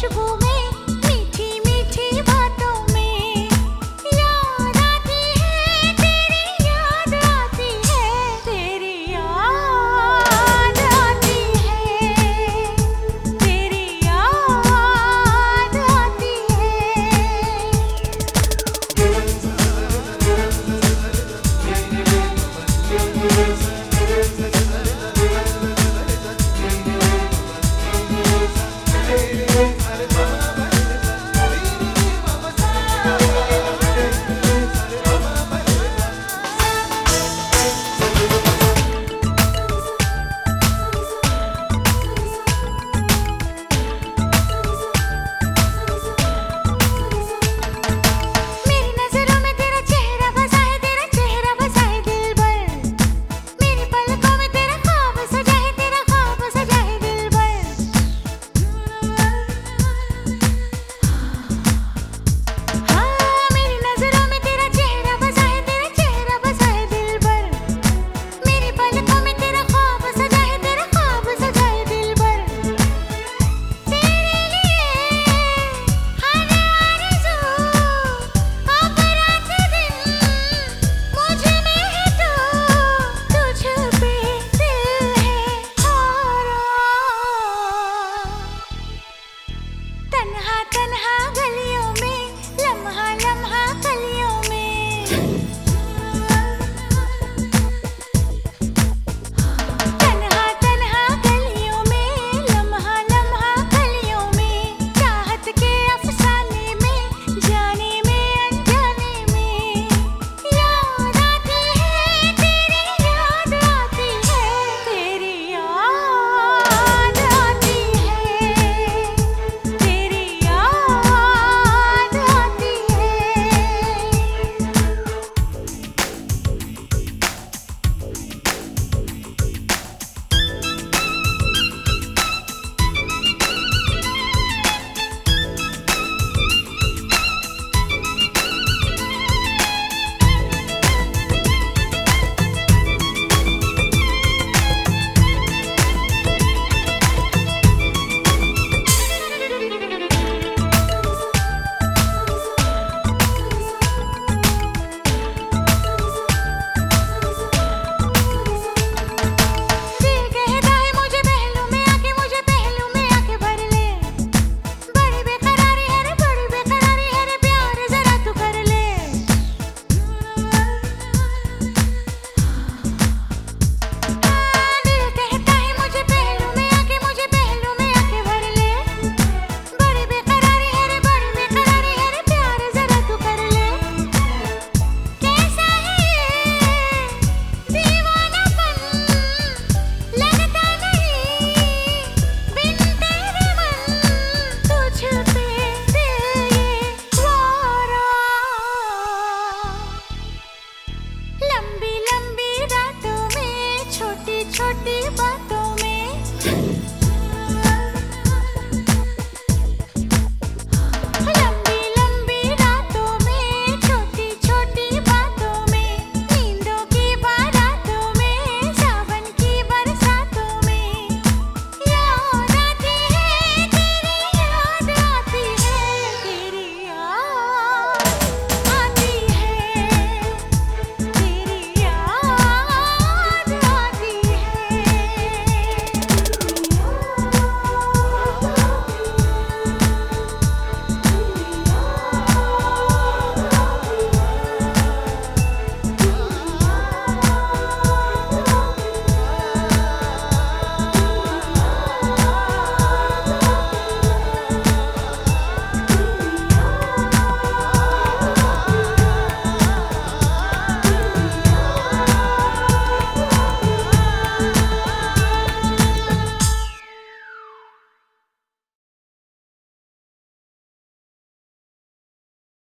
是妩媚